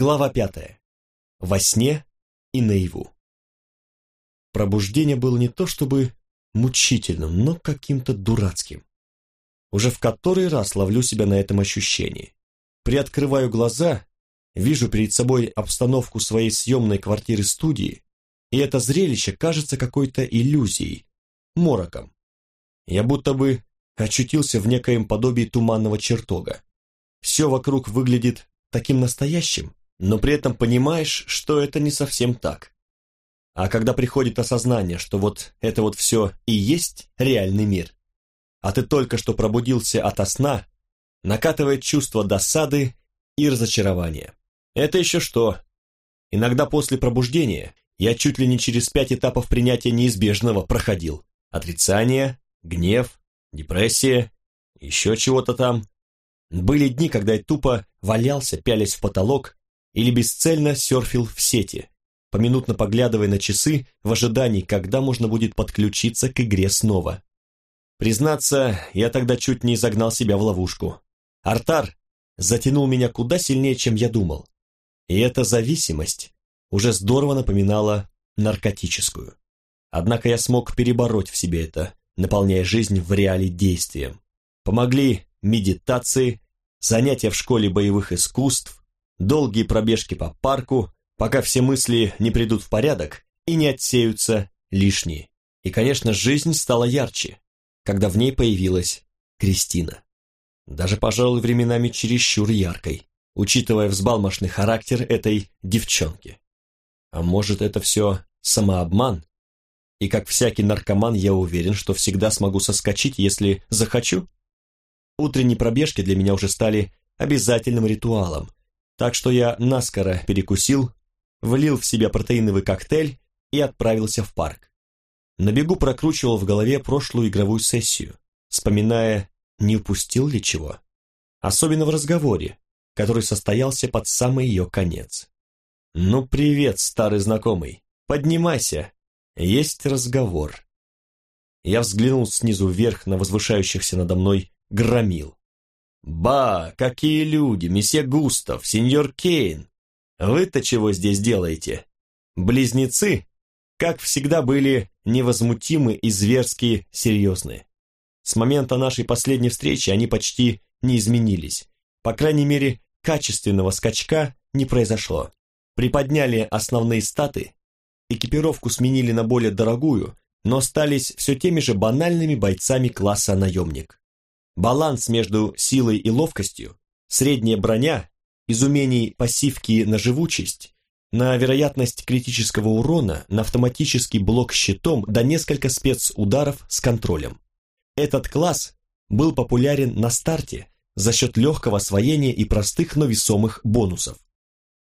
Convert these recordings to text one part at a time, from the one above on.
Глава пятая. Во сне и наяву. Пробуждение было не то чтобы мучительным, но каким-то дурацким. Уже в который раз ловлю себя на этом ощущении. Приоткрываю глаза, вижу перед собой обстановку своей съемной квартиры-студии, и это зрелище кажется какой-то иллюзией, мороком. Я будто бы очутился в некоем подобии туманного чертога. Все вокруг выглядит таким настоящим, но при этом понимаешь, что это не совсем так. А когда приходит осознание, что вот это вот все и есть реальный мир, а ты только что пробудился ото сна, накатывает чувство досады и разочарования. Это еще что? Иногда после пробуждения я чуть ли не через пять этапов принятия неизбежного проходил. Отрицание, гнев, депрессия, еще чего-то там. Были дни, когда я тупо валялся, пялясь в потолок, или бесцельно серфил в сети, поминутно поглядывая на часы в ожидании, когда можно будет подключиться к игре снова. Признаться, я тогда чуть не загнал себя в ловушку. Артар затянул меня куда сильнее, чем я думал. И эта зависимость уже здорово напоминала наркотическую. Однако я смог перебороть в себе это, наполняя жизнь в реале действием. Помогли медитации, занятия в школе боевых искусств, долгие пробежки по парку, пока все мысли не придут в порядок и не отсеются лишние. И, конечно, жизнь стала ярче, когда в ней появилась Кристина. Даже, пожалуй, временами чересчур яркой, учитывая взбалмошный характер этой девчонки. А может, это все самообман? И как всякий наркоман, я уверен, что всегда смогу соскочить, если захочу? Утренние пробежки для меня уже стали обязательным ритуалом, так что я наскоро перекусил, влил в себя протеиновый коктейль и отправился в парк. На бегу прокручивал в голове прошлую игровую сессию, вспоминая, не упустил ли чего. Особенно в разговоре, который состоялся под самый ее конец. «Ну, привет, старый знакомый, поднимайся, есть разговор». Я взглянул снизу вверх на возвышающихся надо мной громил. «Ба, какие люди, месье Густав, сеньор Кейн! Вы-то чего здесь делаете? Близнецы, как всегда, были невозмутимы и зверски серьезны. С момента нашей последней встречи они почти не изменились. По крайней мере, качественного скачка не произошло. Приподняли основные статы, экипировку сменили на более дорогую, но остались все теми же банальными бойцами класса наемник. Баланс между силой и ловкостью, средняя броня, из умений пассивки на живучесть, на вероятность критического урона, на автоматический блок щитом до несколько спецударов с контролем. Этот класс был популярен на старте за счет легкого освоения и простых, но весомых бонусов.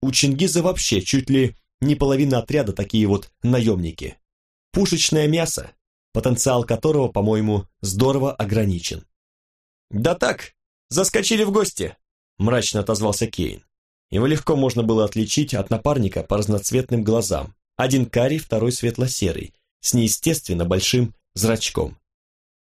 У Чингиза вообще чуть ли не половина отряда такие вот наемники. Пушечное мясо, потенциал которого, по-моему, здорово ограничен. «Да так, заскочили в гости», — мрачно отозвался Кейн. Его легко можно было отличить от напарника по разноцветным глазам. Один карий, второй светло-серый, с неестественно большим зрачком.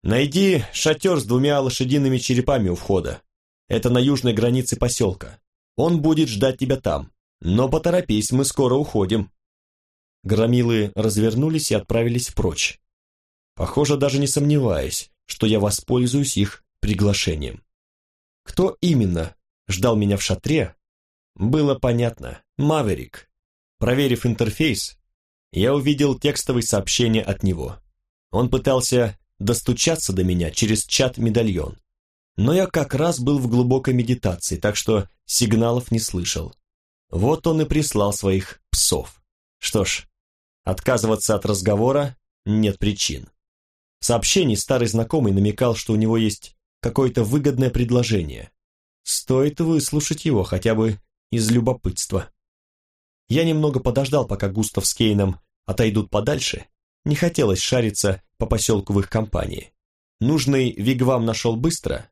«Найди шатер с двумя лошадиными черепами у входа. Это на южной границе поселка. Он будет ждать тебя там. Но поторопись, мы скоро уходим». Громилы развернулись и отправились прочь. Похоже, даже не сомневаясь, что я воспользуюсь их приглашением. Кто именно ждал меня в шатре, было понятно. Маверик. Проверив интерфейс, я увидел текстовое сообщение от него. Он пытался достучаться до меня через чат-медальон. Но я как раз был в глубокой медитации, так что сигналов не слышал. Вот он и прислал своих псов. Что ж, отказываться от разговора нет причин. В сообщении старый знакомый намекал, что у него есть какое-то выгодное предложение. Стоит выслушать его хотя бы из любопытства. Я немного подождал, пока Густав с Кейном отойдут подальше. Не хотелось шариться по поселку в их компании. Нужный вигвам нашел быстро.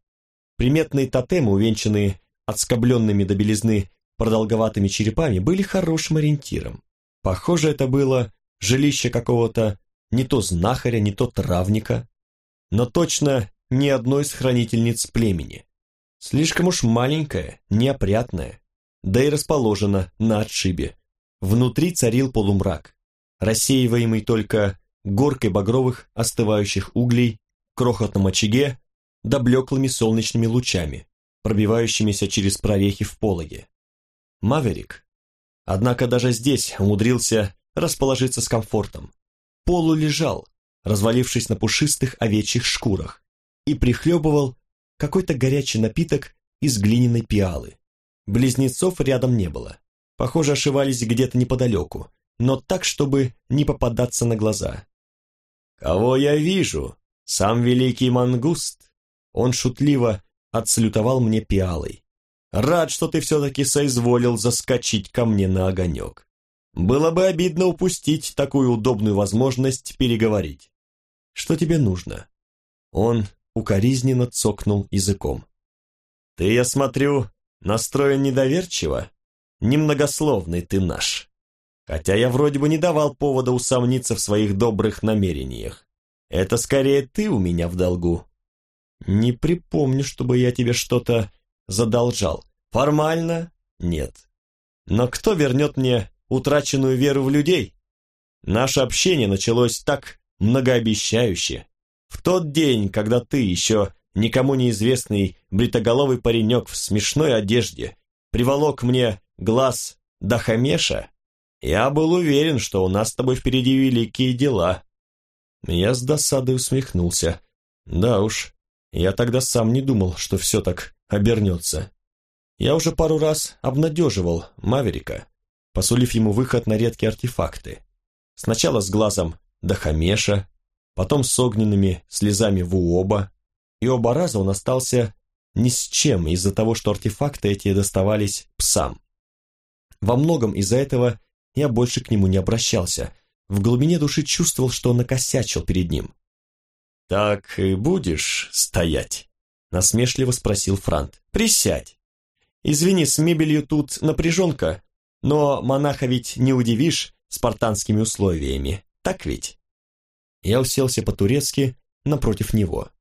Приметные тотемы, увенчанные отскобленными до белизны продолговатыми черепами, были хорошим ориентиром. Похоже, это было жилище какого-то не то знахаря, не то травника, но точно ни одной из хранительниц племени. Слишком уж маленькая, неопрятная. да и расположена на отшибе. Внутри царил полумрак, рассеиваемый только горкой багровых остывающих углей, крохотном очаге, да блеклыми солнечными лучами, пробивающимися через прорехи в пологе. Маверик, однако даже здесь умудрился расположиться с комфортом. Полу лежал, развалившись на пушистых овечьих шкурах, и прихлебывал какой-то горячий напиток из глиняной пиалы. Близнецов рядом не было. Похоже, ошивались где-то неподалеку, но так, чтобы не попадаться на глаза. «Кого я вижу? Сам великий мангуст!» Он шутливо отслютовал мне пиалой. «Рад, что ты все-таки соизволил заскочить ко мне на огонек. Было бы обидно упустить такую удобную возможность переговорить. Что тебе нужно?» Он укоризненно цокнул языком. «Ты, я смотрю, настроен недоверчиво? Немногословный ты наш. Хотя я вроде бы не давал повода усомниться в своих добрых намерениях. Это скорее ты у меня в долгу. Не припомню, чтобы я тебе что-то задолжал. Формально нет. Но кто вернет мне утраченную веру в людей? Наше общение началось так многообещающе. В тот день, когда ты, еще никому неизвестный бритоголовый паренек в смешной одежде, приволок мне глаз Дахамеша, я был уверен, что у нас с тобой впереди великие дела. Я с досадой усмехнулся. Да уж, я тогда сам не думал, что все так обернется. Я уже пару раз обнадеживал Маверика, посулив ему выход на редкие артефакты. Сначала с глазом Дахамеша, потом с огненными слезами Вуоба, и оба раза он остался ни с чем из-за того, что артефакты эти доставались псам. Во многом из-за этого я больше к нему не обращался. В глубине души чувствовал, что накосячил перед ним. «Так и будешь стоять?» Насмешливо спросил Франт. «Присядь. Извини, с мебелью тут напряженка, но монаха ведь не удивишь спартанскими условиями, так ведь?» Я уселся по-турецки напротив него.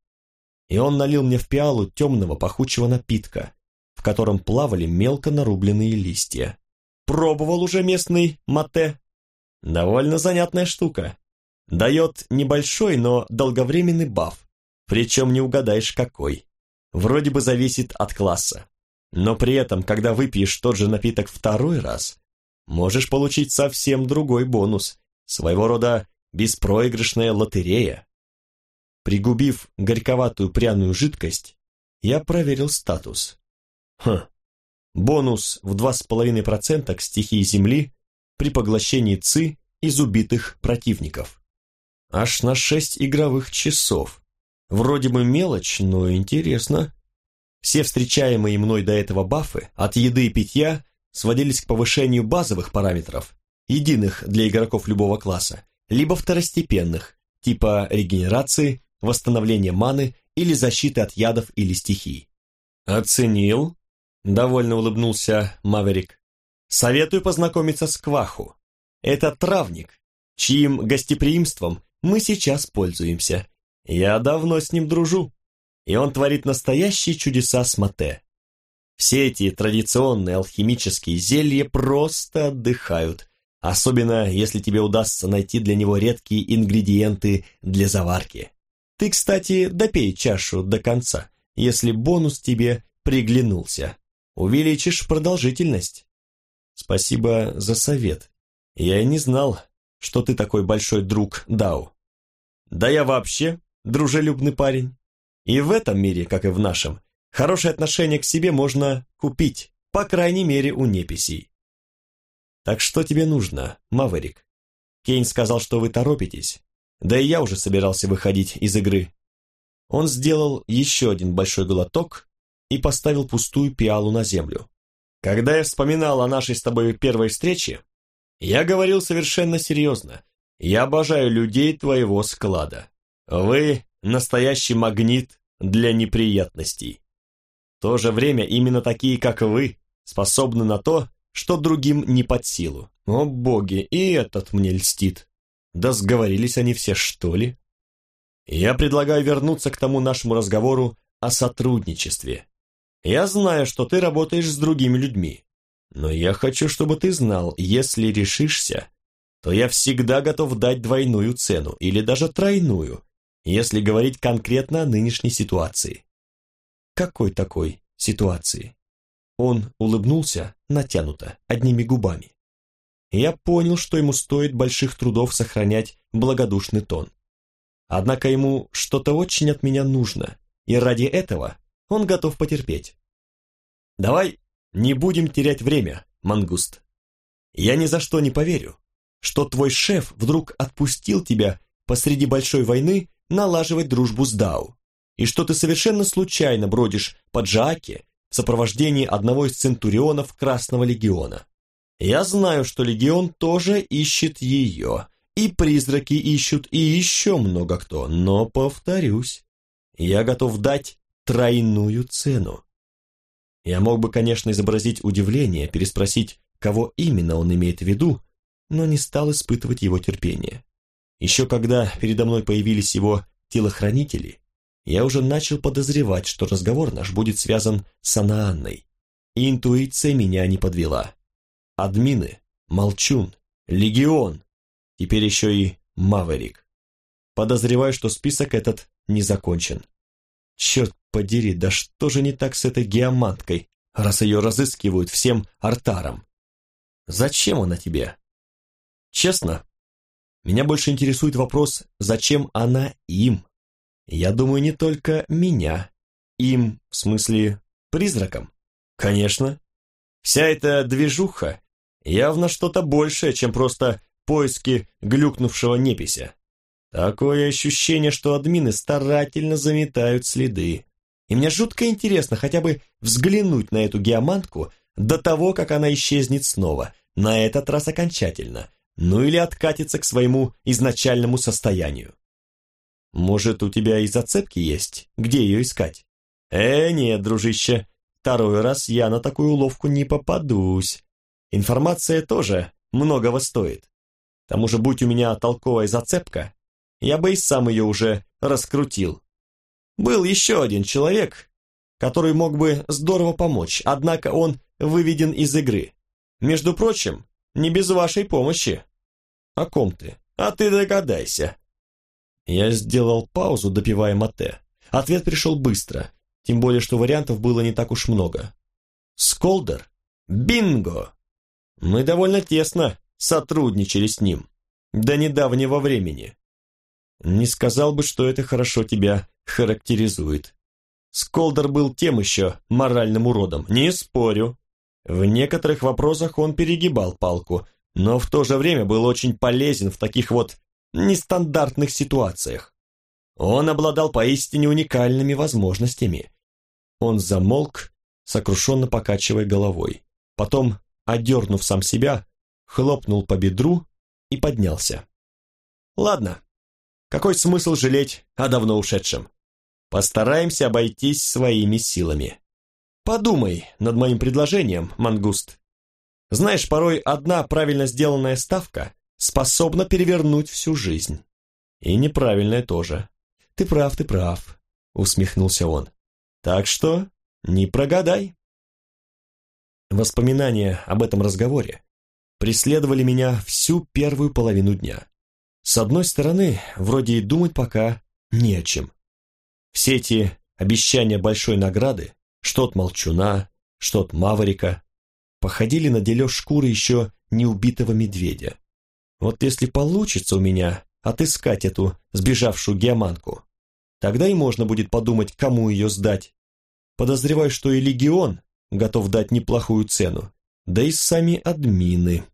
И он налил мне в пиалу темного пахучего напитка, в котором плавали мелко нарубленные листья. Пробовал уже местный мате. Довольно занятная штука. Дает небольшой, но долговременный баф, причем не угадаешь какой. Вроде бы зависит от класса. Но при этом, когда выпьешь тот же напиток второй раз, можешь получить совсем другой бонус, своего рода беспроигрышная лотерея. Пригубив горьковатую пряную жидкость, я проверил статус. Хм, Бонус в 2,5% к стихии Земли при поглощении ЦИ из убитых противников. Аж на 6 игровых часов. Вроде бы мелочь, но интересно. Все встречаемые мной до этого бафы от еды и питья сводились к повышению базовых параметров, единых для игроков любого класса, либо второстепенных, типа регенерации, восстановления маны или защиты от ядов или стихий. Оценил? Довольно улыбнулся Маверик. Советую познакомиться с Кваху. Это травник, чьим гостеприимством мы сейчас пользуемся. Я давно с ним дружу, и он творит настоящие чудеса с мате. Все эти традиционные алхимические зелья просто отдыхают, особенно если тебе удастся найти для него редкие ингредиенты для заварки. Ты, кстати, допей чашу до конца, если бонус тебе приглянулся увеличишь продолжительность. Спасибо за совет. Я и не знал, что ты такой большой друг Дау. Да я вообще дружелюбный парень. И в этом мире, как и в нашем, хорошее отношение к себе можно купить, по крайней мере, у неписей. Так что тебе нужно, Маверик? Кейн сказал, что вы торопитесь. Да и я уже собирался выходить из игры. Он сделал еще один большой глоток и поставил пустую пиалу на землю. Когда я вспоминал о нашей с тобой первой встрече, я говорил совершенно серьезно. Я обожаю людей твоего склада. Вы настоящий магнит для неприятностей. В то же время именно такие, как вы, способны на то, что другим не под силу. О боги, и этот мне льстит. Да сговорились они все, что ли? Я предлагаю вернуться к тому нашему разговору о сотрудничестве. Я знаю, что ты работаешь с другими людьми, Но я хочу, чтобы ты знал, если решишься, то я всегда готов дать двойную цену, или даже тройную, если говорить конкретно о нынешней ситуации. Какой такой ситуации? Он улыбнулся натянуто, одними губами. Я понял, что ему стоит больших трудов сохранять благодушный тон. Однако ему что-то очень от меня нужно, и ради этого он готов потерпеть. Давай не будем терять время, мангуст. Я ни за что не поверю, что твой шеф вдруг отпустил тебя посреди большой войны налаживать дружбу с Дау, и что ты совершенно случайно бродишь по Джааке в сопровождении одного из центурионов Красного Легиона. Я знаю, что Легион тоже ищет ее, и призраки ищут, и еще много кто, но, повторюсь, я готов дать тройную цену. Я мог бы, конечно, изобразить удивление, переспросить, кого именно он имеет в виду, но не стал испытывать его терпение. Еще когда передо мной появились его телохранители, я уже начал подозревать, что разговор наш будет связан с Анаанной, и интуиция меня не подвела. Админы, Молчун, Легион, теперь еще и Маверик. Подозреваю, что список этот не закончен. Черт подери, да что же не так с этой геоманткой, раз ее разыскивают всем артаром? Зачем она тебе? Честно, меня больше интересует вопрос, зачем она им? Я думаю, не только меня. Им, в смысле, призракам. Конечно. Вся эта движуха явно что-то большее, чем просто поиски глюкнувшего непися. Такое ощущение, что админы старательно заметают следы. И мне жутко интересно хотя бы взглянуть на эту геомантку до того, как она исчезнет снова, на этот раз окончательно, ну или откатится к своему изначальному состоянию. Может, у тебя и зацепки есть, где ее искать? Э, нет, дружище, второй раз я на такую уловку не попадусь. Информация тоже многого стоит. К тому же, будь у меня толковая зацепка, я бы и сам ее уже раскрутил. Был еще один человек, который мог бы здорово помочь, однако он выведен из игры. Между прочим, не без вашей помощи. О ком ты? А ты догадайся. Я сделал паузу, допивая мате. Ответ пришел быстро, тем более, что вариантов было не так уж много. Сколдер? Бинго! Мы довольно тесно сотрудничали с ним. До недавнего времени. Не сказал бы, что это хорошо тебя характеризует. Сколдер был тем еще моральным уродом, не спорю. В некоторых вопросах он перегибал палку, но в то же время был очень полезен в таких вот нестандартных ситуациях. Он обладал поистине уникальными возможностями. Он замолк, сокрушенно покачивая головой. Потом, одернув сам себя, хлопнул по бедру и поднялся. «Ладно, какой смысл жалеть о давно ушедшем? Постараемся обойтись своими силами. Подумай над моим предложением, мангуст. Знаешь, порой одна правильно сделанная ставка способна перевернуть всю жизнь. И неправильная тоже. Ты прав, ты прав, усмехнулся он. Так что не прогадай. Воспоминания об этом разговоре преследовали меня всю первую половину дня. С одной стороны, вроде и думать пока не о чем. Все эти обещания большой награды, что от Молчуна, что от Маврика, походили на дележ шкуры еще неубитого медведя. Вот если получится у меня отыскать эту сбежавшую геоманку, тогда и можно будет подумать, кому ее сдать. Подозреваю, что и легион готов дать неплохую цену, да и сами админы.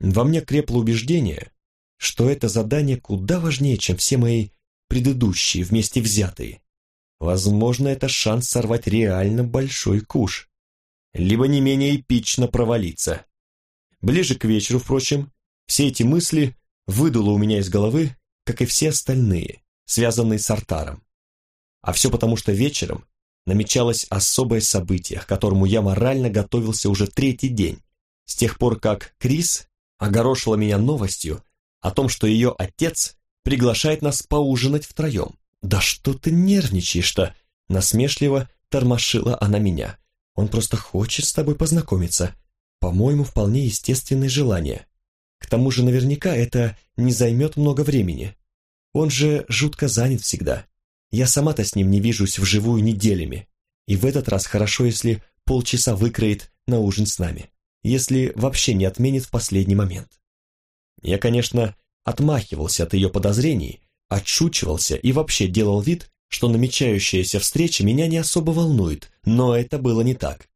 Во мне крепло убеждение, что это задание куда важнее, чем все мои предыдущие вместе взятые. Возможно, это шанс сорвать реально большой куш. Либо не менее эпично провалиться. Ближе к вечеру, впрочем, все эти мысли выдуло у меня из головы, как и все остальные, связанные с Артаром. А все потому, что вечером намечалось особое событие, к которому я морально готовился уже третий день, с тех пор как Крис огорошила меня новостью о том, что ее отец приглашает нас поужинать втроем. «Да что ты нервничаешь-то?» Насмешливо тормошила она меня. «Он просто хочет с тобой познакомиться. по-моему, вполне естественное желание. К тому же наверняка это не займет много времени. Он же жутко занят всегда. Я сама-то с ним не вижусь вживую неделями. И в этот раз хорошо, если полчаса выкроет на ужин с нами. Если вообще не отменит в последний момент. Я, конечно, отмахивался от ее подозрений, отшучивался и вообще делал вид, что намечающаяся встреча меня не особо волнует, но это было не так.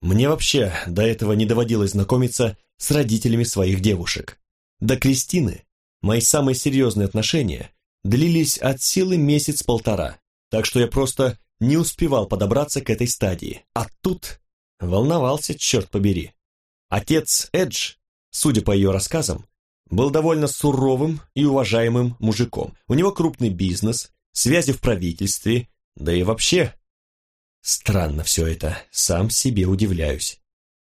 Мне вообще до этого не доводилось знакомиться с родителями своих девушек. До Кристины мои самые серьезные отношения длились от силы месяц-полтора, так что я просто не успевал подобраться к этой стадии. А тут волновался, черт побери. Отец Эдж, судя по ее рассказам, был довольно суровым и уважаемым мужиком. У него крупный бизнес, связи в правительстве, да и вообще Странно все это, сам себе удивляюсь.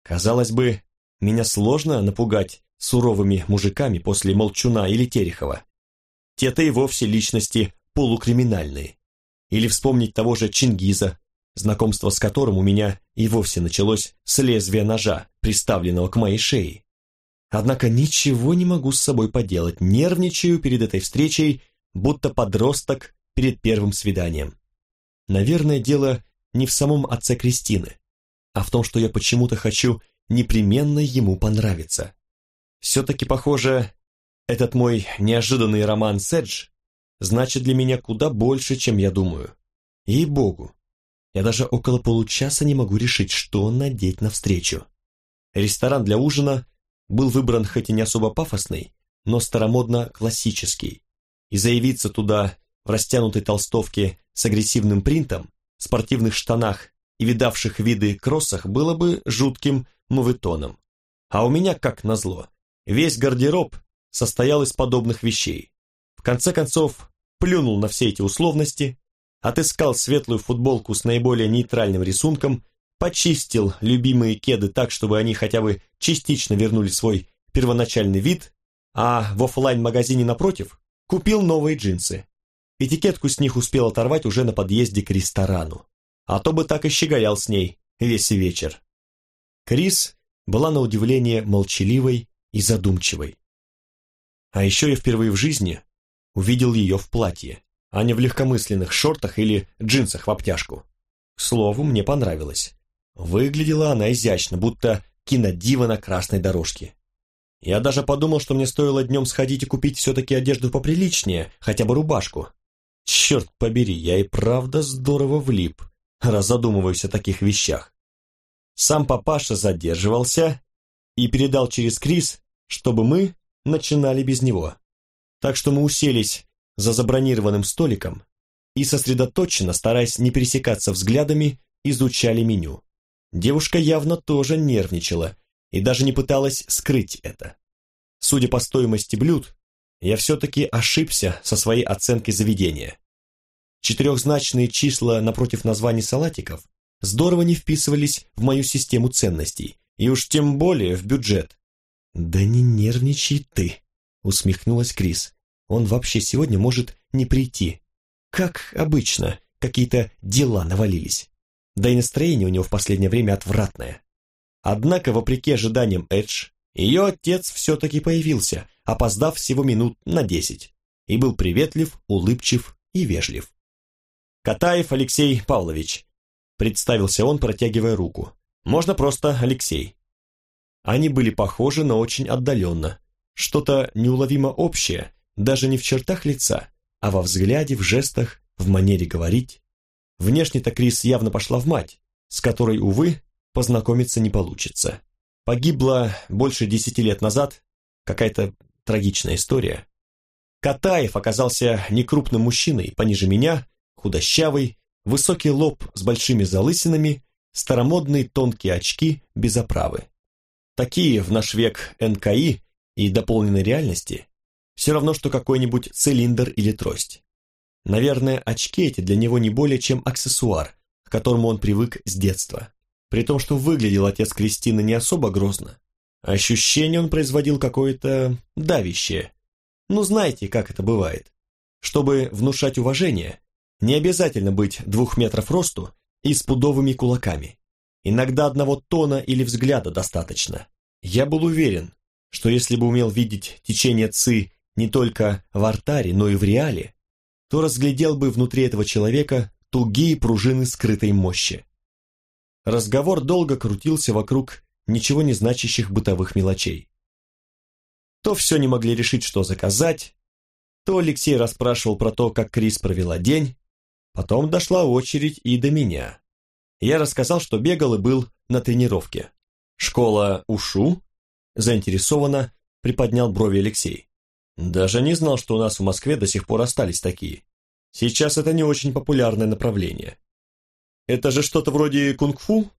Казалось бы, меня сложно напугать суровыми мужиками после Молчуна или Терехова. Те-то и вовсе личности полукриминальные. Или вспомнить того же Чингиза, знакомство с которым у меня и вовсе началось с лезвия ножа, приставленного к моей шее. Однако ничего не могу с собой поделать, нервничаю перед этой встречей, будто подросток перед первым свиданием. Наверное, дело не в самом отце Кристины, а в том, что я почему-то хочу непременно ему понравиться. Все-таки, похоже, этот мой неожиданный роман Седж значит для меня куда больше, чем я думаю. Ей-богу, я даже около получаса не могу решить, что надеть навстречу. Ресторан для ужина был выбран хоть и не особо пафосный, но старомодно-классический, и заявиться туда в растянутой толстовке с агрессивным принтом спортивных штанах и видавших виды кроссах было бы жутким мувитоном. А у меня, как назло, весь гардероб состоял из подобных вещей. В конце концов, плюнул на все эти условности, отыскал светлую футболку с наиболее нейтральным рисунком, почистил любимые кеды так, чтобы они хотя бы частично вернули свой первоначальный вид, а в офлайн-магазине напротив купил новые джинсы. Этикетку с них успел оторвать уже на подъезде к ресторану. А то бы так и щеголял с ней весь вечер. Крис была на удивление молчаливой и задумчивой. А еще я впервые в жизни увидел ее в платье, а не в легкомысленных шортах или джинсах в обтяжку. К слову, мне понравилось. Выглядела она изящно, будто кинодива на красной дорожке. Я даже подумал, что мне стоило днем сходить и купить все-таки одежду поприличнее, хотя бы рубашку. Черт побери, я и правда здорово влип, раз задумываюсь о таких вещах. Сам папаша задерживался и передал через Крис, чтобы мы начинали без него. Так что мы уселись за забронированным столиком и сосредоточенно, стараясь не пересекаться взглядами, изучали меню. Девушка явно тоже нервничала и даже не пыталась скрыть это. Судя по стоимости блюд, я все-таки ошибся со своей оценкой заведения. Четырехзначные числа напротив названий салатиков здорово не вписывались в мою систему ценностей, и уж тем более в бюджет. «Да не нервничай ты», — усмехнулась Крис. «Он вообще сегодня может не прийти. Как обычно, какие-то дела навалились. Да и настроение у него в последнее время отвратное». Однако, вопреки ожиданиям Эдж, ее отец все-таки появился, опоздав всего минут на десять, и был приветлив, улыбчив и вежлив. «Катаев Алексей Павлович», — представился он, протягивая руку. «Можно просто Алексей». Они были похожи, но очень отдаленно. Что-то неуловимо общее, даже не в чертах лица, а во взгляде, в жестах, в манере говорить. Внешне-то Крис явно пошла в мать, с которой, увы, познакомиться не получится. Погибла больше десяти лет назад, какая-то трагичная история. Катаев оказался некрупным мужчиной, пониже меня, худощавый, высокий лоб с большими залысинами, старомодные тонкие очки без оправы. Такие в наш век НКИ и дополненной реальности все равно, что какой-нибудь цилиндр или трость. Наверное, очки эти для него не более чем аксессуар, к которому он привык с детства. При том, что выглядел отец Кристины не особо грозно, Ощущение он производил какое-то давящее. Ну, знаете, как это бывает. Чтобы внушать уважение, не обязательно быть двух метров росту и с пудовыми кулаками. Иногда одного тона или взгляда достаточно. Я был уверен, что если бы умел видеть течение ЦИ не только в артаре, но и в реале, то разглядел бы внутри этого человека тугие пружины скрытой мощи. Разговор долго крутился вокруг ничего не значащих бытовых мелочей. То все не могли решить, что заказать, то Алексей расспрашивал про то, как Крис провела день, потом дошла очередь и до меня. Я рассказал, что бегал и был на тренировке. «Школа УШУ?» Заинтересованно приподнял брови Алексей. «Даже не знал, что у нас в Москве до сих пор остались такие. Сейчас это не очень популярное направление. Это же что-то вроде кунг-фу?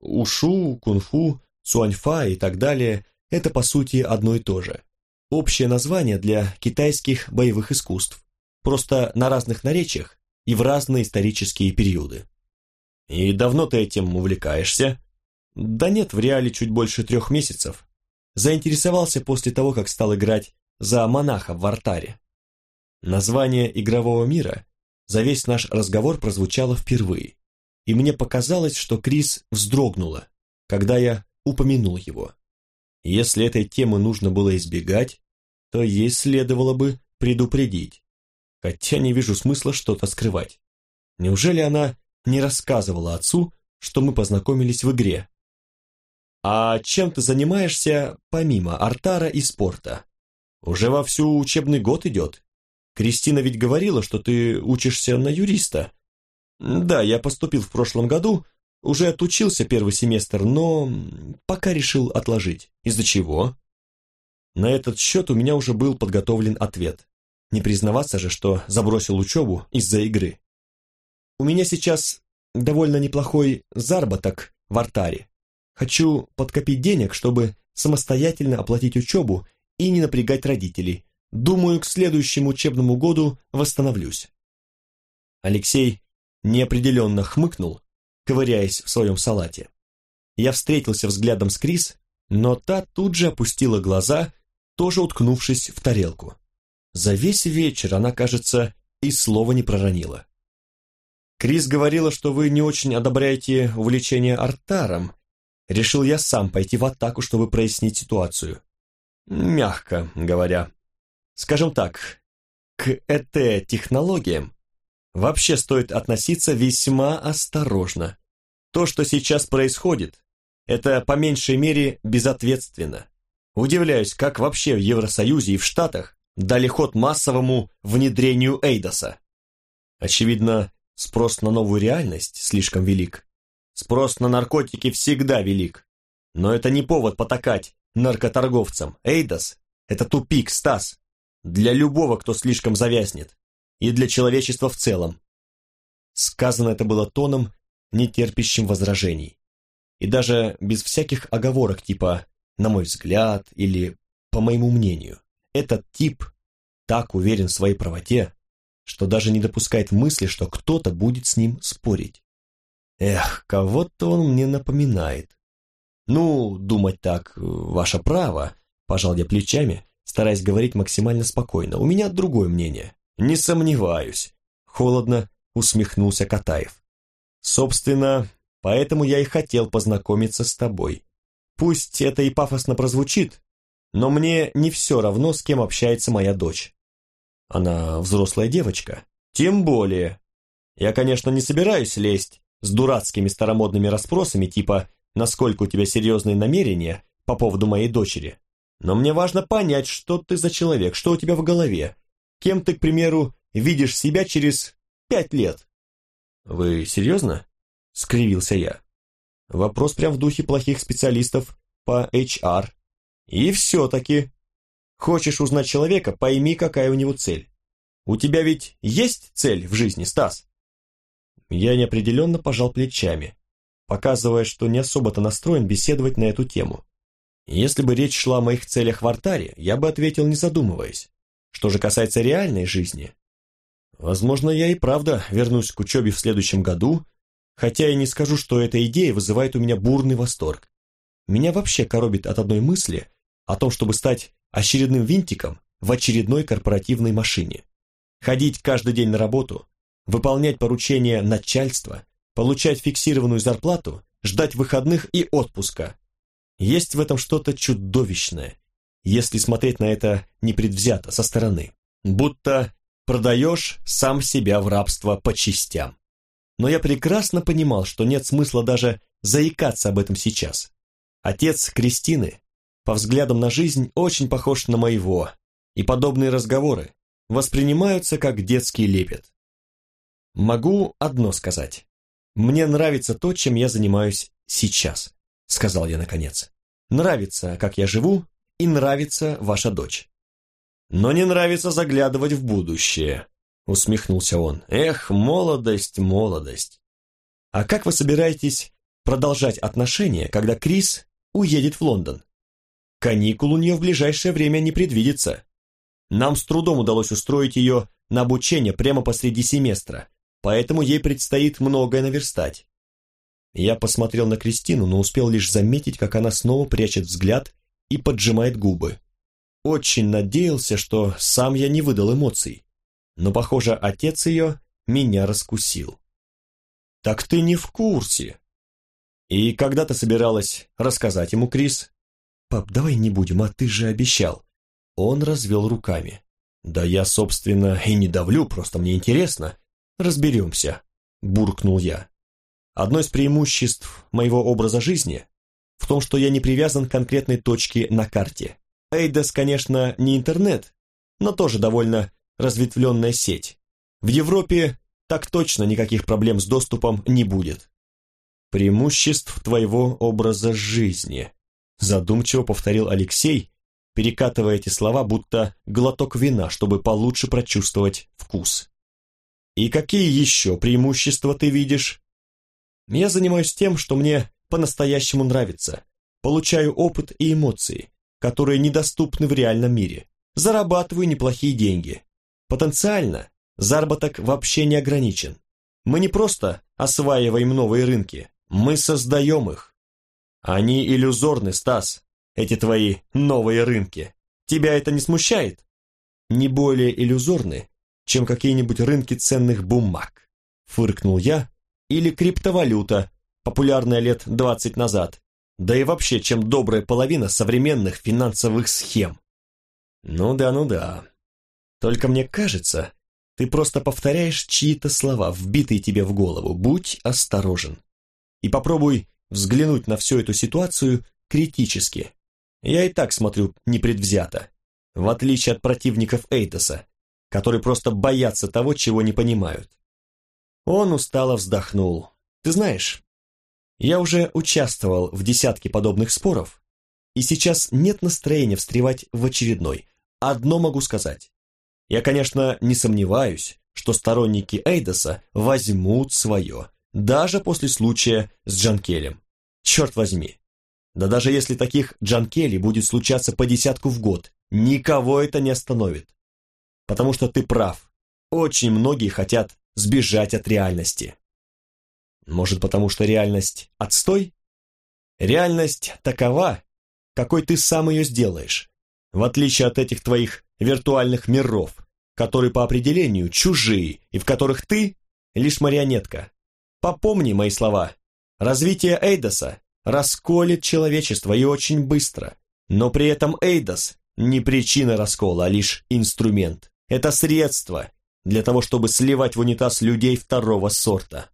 Ушу, кунг-фу, цуаньфа и так далее – это по сути одно и то же. Общее название для китайских боевых искусств, просто на разных наречиях и в разные исторические периоды. И давно ты этим увлекаешься? Да нет, в реале чуть больше трех месяцев. Заинтересовался после того, как стал играть за монаха в артаре. Название игрового мира за весь наш разговор прозвучало впервые, и мне показалось, что Крис вздрогнула, когда я упомянул его. Если этой темы нужно было избегать, то ей следовало бы предупредить, хотя не вижу смысла что-то скрывать. Неужели она не рассказывала отцу, что мы познакомились в игре? «А чем ты занимаешься помимо артара и спорта? Уже вовсю учебный год идет, Кристина ведь говорила, что ты учишься на юриста. Да, я поступил в прошлом году, уже отучился первый семестр, но пока решил отложить. Из-за чего? На этот счет у меня уже был подготовлен ответ. Не признаваться же, что забросил учебу из-за игры. У меня сейчас довольно неплохой заработок в артаре. Хочу подкопить денег, чтобы самостоятельно оплатить учебу и не напрягать родителей, Думаю, к следующему учебному году восстановлюсь. Алексей неопределенно хмыкнул, ковыряясь в своем салате. Я встретился взглядом с Крис, но та тут же опустила глаза, тоже уткнувшись в тарелку. За весь вечер она, кажется, и слова не проронила. Крис говорила, что вы не очень одобряете увлечение артаром. Решил я сам пойти в атаку, чтобы прояснить ситуацию. Мягко говоря. Скажем так, к ЭТ-технологиям вообще стоит относиться весьма осторожно. То, что сейчас происходит, это по меньшей мере безответственно. Удивляюсь, как вообще в Евросоюзе и в Штатах дали ход массовому внедрению Эйдоса. Очевидно, спрос на новую реальность слишком велик. Спрос на наркотики всегда велик. Но это не повод потакать наркоторговцам. Эйдос – это тупик, Стас. Для любого, кто слишком завязнет. И для человечества в целом. Сказано это было тоном, не терпящим возражений. И даже без всяких оговорок типа «на мой взгляд» или «по моему мнению». Этот тип так уверен в своей правоте, что даже не допускает мысли, что кто-то будет с ним спорить. Эх, кого-то он мне напоминает. Ну, думать так, ваше право, пожал я плечами, стараясь говорить максимально спокойно. «У меня другое мнение». «Не сомневаюсь», — холодно усмехнулся Катаев. «Собственно, поэтому я и хотел познакомиться с тобой. Пусть это и пафосно прозвучит, но мне не все равно, с кем общается моя дочь. Она взрослая девочка. Тем более. Я, конечно, не собираюсь лезть с дурацкими старомодными расспросами типа «Насколько у тебя серьезные намерения по поводу моей дочери?» Но мне важно понять, что ты за человек, что у тебя в голове. Кем ты, к примеру, видишь себя через пять лет?» «Вы серьезно?» — скривился я. Вопрос прям в духе плохих специалистов по HR. И все-таки. Хочешь узнать человека, пойми, какая у него цель. У тебя ведь есть цель в жизни, Стас? Я неопределенно пожал плечами, показывая, что не особо-то настроен беседовать на эту тему. Если бы речь шла о моих целях в артаре, я бы ответил, не задумываясь. Что же касается реальной жизни, возможно, я и правда вернусь к учебе в следующем году, хотя и не скажу, что эта идея вызывает у меня бурный восторг. Меня вообще коробит от одной мысли о том, чтобы стать очередным винтиком в очередной корпоративной машине. Ходить каждый день на работу, выполнять поручения начальства, получать фиксированную зарплату, ждать выходных и отпуска, Есть в этом что-то чудовищное, если смотреть на это непредвзято, со стороны. Будто продаешь сам себя в рабство по частям. Но я прекрасно понимал, что нет смысла даже заикаться об этом сейчас. Отец Кристины, по взглядам на жизнь, очень похож на моего, и подобные разговоры воспринимаются как детский лепет. Могу одно сказать. Мне нравится то, чем я занимаюсь сейчас, сказал я наконец. Нравится, как я живу, и нравится ваша дочь. Но не нравится заглядывать в будущее, усмехнулся он. Эх, молодость, молодость. А как вы собираетесь продолжать отношения, когда Крис уедет в Лондон? Каникул у нее в ближайшее время не предвидится. Нам с трудом удалось устроить ее на обучение прямо посреди семестра, поэтому ей предстоит многое наверстать. Я посмотрел на Кристину, но успел лишь заметить, как она снова прячет взгляд и поджимает губы. Очень надеялся, что сам я не выдал эмоций, но, похоже, отец ее меня раскусил. «Так ты не в курсе!» «И когда ты собиралась рассказать ему, Крис?» «Пап, давай не будем, а ты же обещал!» Он развел руками. «Да я, собственно, и не давлю, просто мне интересно. Разберемся», — буркнул я. «Одно из преимуществ моего образа жизни в том, что я не привязан к конкретной точке на карте. Эйдес, конечно, не интернет, но тоже довольно разветвленная сеть. В Европе так точно никаких проблем с доступом не будет. Преимуществ твоего образа жизни, задумчиво повторил Алексей, перекатывая эти слова, будто глоток вина, чтобы получше прочувствовать вкус. «И какие еще преимущества ты видишь?» «Я занимаюсь тем, что мне по-настоящему нравится. Получаю опыт и эмоции, которые недоступны в реальном мире. Зарабатываю неплохие деньги. Потенциально заработок вообще не ограничен. Мы не просто осваиваем новые рынки, мы создаем их. Они иллюзорны, Стас, эти твои новые рынки. Тебя это не смущает? Не более иллюзорны, чем какие-нибудь рынки ценных бумаг, фыркнул я, или криптовалюта, популярная лет 20 назад, да и вообще, чем добрая половина современных финансовых схем. Ну да, ну да. Только мне кажется, ты просто повторяешь чьи-то слова, вбитые тебе в голову. Будь осторожен. И попробуй взглянуть на всю эту ситуацию критически. Я и так смотрю непредвзято, в отличие от противников Эйтоса, которые просто боятся того, чего не понимают. Он устало вздохнул. Ты знаешь, я уже участвовал в десятке подобных споров, и сейчас нет настроения встревать в очередной. Одно могу сказать. Я, конечно, не сомневаюсь, что сторонники Эйдоса возьмут свое, даже после случая с Джанкелем. Черт возьми, да даже если таких Джанкели будет случаться по десятку в год, никого это не остановит. Потому что ты прав. Очень многие хотят сбежать от реальности. Может, потому что реальность отстой? Реальность такова, какой ты сам ее сделаешь, в отличие от этих твоих виртуальных миров, которые по определению чужие и в которых ты лишь марионетка. Попомни мои слова. Развитие Эйдоса расколет человечество и очень быстро. Но при этом Эйдос не причина раскола, а лишь инструмент. Это средство для того, чтобы сливать в унитаз людей второго сорта.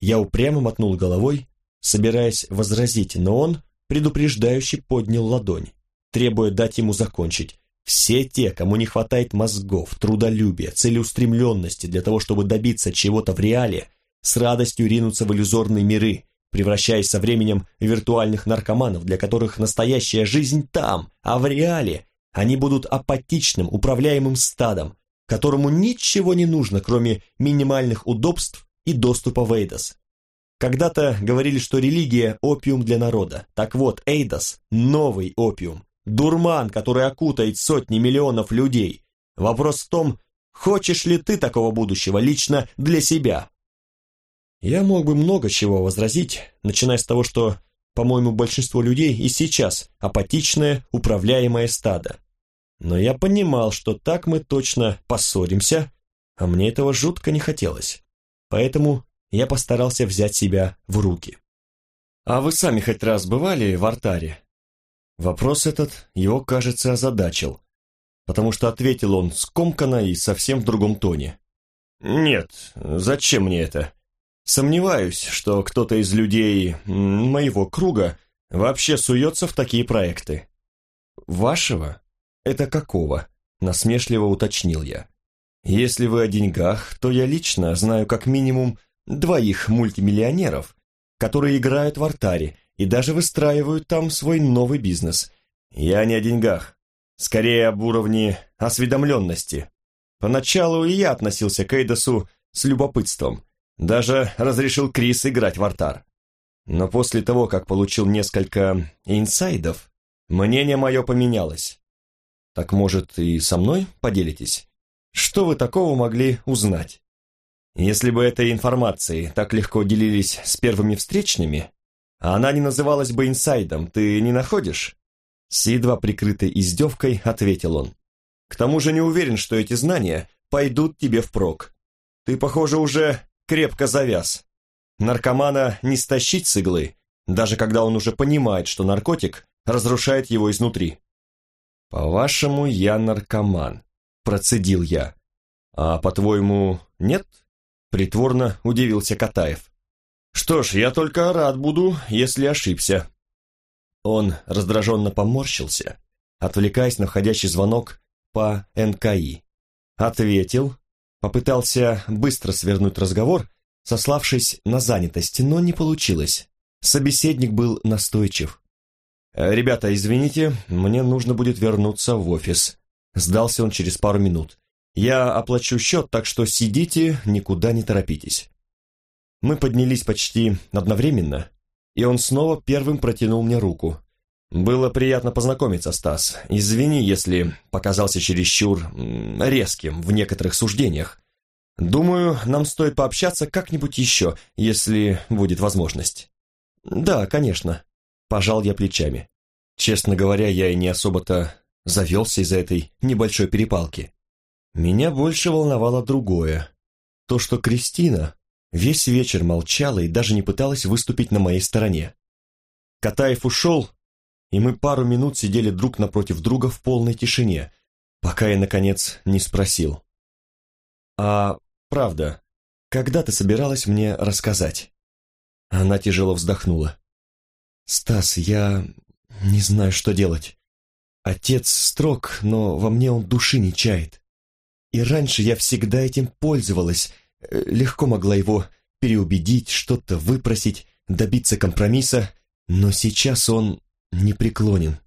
Я упрямо мотнул головой, собираясь возразить, но он предупреждающе поднял ладонь, требуя дать ему закончить. Все те, кому не хватает мозгов, трудолюбия, целеустремленности для того, чтобы добиться чего-то в реале, с радостью ринутся в иллюзорные миры, превращаясь со временем в виртуальных наркоманов, для которых настоящая жизнь там, а в реале они будут апатичным, управляемым стадом, которому ничего не нужно, кроме минимальных удобств и доступа в Эйдос. Когда-то говорили, что религия – опиум для народа. Так вот, Эйдос – новый опиум. Дурман, который окутает сотни миллионов людей. Вопрос в том, хочешь ли ты такого будущего лично для себя, я мог бы много чего возразить, начиная с того, что, по-моему, большинство людей и сейчас апатичное, управляемое стадо. Но я понимал, что так мы точно поссоримся, а мне этого жутко не хотелось. Поэтому я постарался взять себя в руки. «А вы сами хоть раз бывали в артаре?» Вопрос этот его, кажется, озадачил, потому что ответил он скомканно и совсем в другом тоне. «Нет, зачем мне это? Сомневаюсь, что кто-то из людей моего круга вообще суется в такие проекты». «Вашего? Это какого?» – насмешливо уточнил я. «Если вы о деньгах, то я лично знаю как минимум двоих мультимиллионеров, которые играют в артаре и даже выстраивают там свой новый бизнес. Я не о деньгах, скорее об уровне осведомленности. Поначалу и я относился к Эйдосу с любопытством, даже разрешил Крис играть в артар. Но после того, как получил несколько инсайдов, мнение мое поменялось. Так может и со мной поделитесь? Что вы такого могли узнать? Если бы этой информацией так легко делились с первыми встречными, она не называлась бы инсайдом, ты не находишь?» С едва прикрытой издевкой ответил он. «К тому же не уверен, что эти знания пойдут тебе впрок. Ты, похоже, уже крепко завяз. Наркомана не стащить с иглы, даже когда он уже понимает, что наркотик разрушает его изнутри». «По-вашему, я наркоман», – процедил я. «А по-твоему, нет?» Притворно удивился Катаев. «Что ж, я только рад буду, если ошибся». Он раздраженно поморщился, отвлекаясь на входящий звонок по НКИ. Ответил, попытался быстро свернуть разговор, сославшись на занятость, но не получилось. Собеседник был настойчив. «Ребята, извините, мне нужно будет вернуться в офис». Сдался он через пару минут. Я оплачу счет, так что сидите, никуда не торопитесь. Мы поднялись почти одновременно, и он снова первым протянул мне руку. Было приятно познакомиться, Стас. Извини, если показался чересчур резким в некоторых суждениях. Думаю, нам стоит пообщаться как-нибудь еще, если будет возможность. Да, конечно. Пожал я плечами. Честно говоря, я и не особо-то завелся из-за этой небольшой перепалки. Меня больше волновало другое. То, что Кристина весь вечер молчала и даже не пыталась выступить на моей стороне. Катаев ушел, и мы пару минут сидели друг напротив друга в полной тишине, пока я, наконец, не спросил. «А правда, когда ты собиралась мне рассказать?» Она тяжело вздохнула. «Стас, я не знаю, что делать. Отец строг, но во мне он души не чает. И раньше я всегда этим пользовалась, э, легко могла его переубедить, что-то выпросить, добиться компромисса, но сейчас он непреклонен.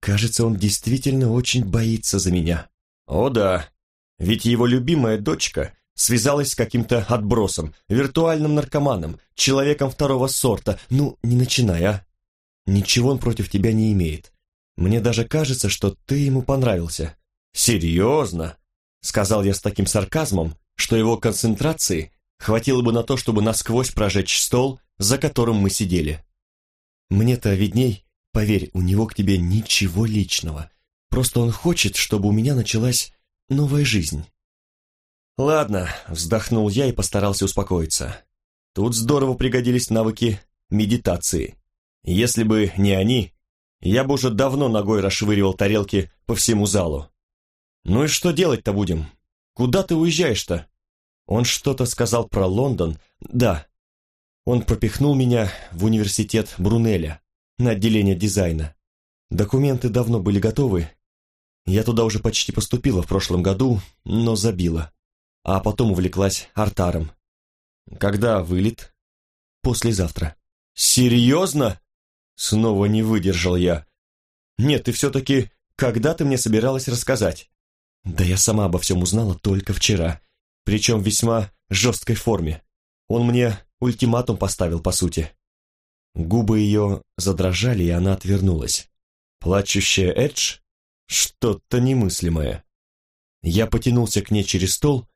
Кажется, он действительно очень боится за меня. О да, ведь его любимая дочка связалась с каким-то отбросом, виртуальным наркоманом, человеком второго сорта. Ну, не начинай, а. Ничего он против тебя не имеет. Мне даже кажется, что ты ему понравился. Серьезно? Сказал я с таким сарказмом, что его концентрации хватило бы на то, чтобы насквозь прожечь стол, за которым мы сидели. Мне-то видней, поверь, у него к тебе ничего личного. Просто он хочет, чтобы у меня началась новая жизнь. Ладно, вздохнул я и постарался успокоиться. Тут здорово пригодились навыки медитации. Если бы не они, я бы уже давно ногой расшвыривал тарелки по всему залу. «Ну и что делать-то будем? Куда ты уезжаешь-то?» Он что-то сказал про Лондон. Да, он пропихнул меня в университет Брунеля на отделение дизайна. Документы давно были готовы. Я туда уже почти поступила в прошлом году, но забила. А потом увлеклась артаром. Когда вылет? Послезавтра. Серьезно? Снова не выдержал я. Нет, ты все-таки когда ты мне собиралась рассказать? Да я сама обо всем узнала только вчера, причем в весьма жесткой форме. Он мне ультиматум поставил, по сути. Губы ее задрожали, и она отвернулась. Плачущая Эдж? Что-то немыслимое. Я потянулся к ней через стол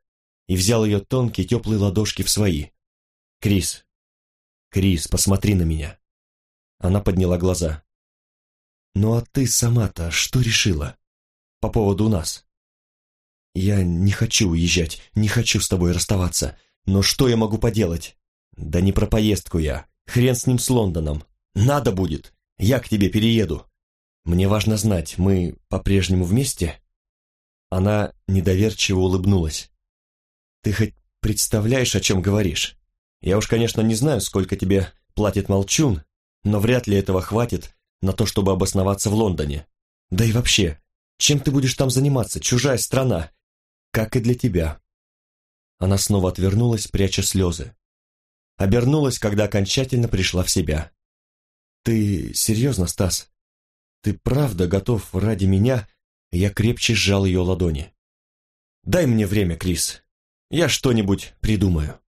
и взял ее тонкие теплые ладошки в свои. «Крис! Крис, посмотри на меня!» Она подняла глаза. «Ну а ты сама-то что решила? По поводу нас?» «Я не хочу уезжать, не хочу с тобой расставаться. Но что я могу поделать?» «Да не про поездку я, Хрен с ним с Лондоном. Надо будет. Я к тебе перееду. Мне важно знать, мы по-прежнему вместе?» Она недоверчиво улыбнулась. «Ты хоть представляешь, о чем говоришь? Я уж, конечно, не знаю, сколько тебе платит Молчун, но вряд ли этого хватит на то, чтобы обосноваться в Лондоне. Да и вообще, чем ты будешь там заниматься? Чужая страна. Как и для тебя». Она снова отвернулась, пряча слезы. Обернулась, когда окончательно пришла в себя. «Ты серьезно, Стас? Ты правда готов ради меня?» Я крепче сжал ее ладони. «Дай мне время, Крис. Я что-нибудь придумаю».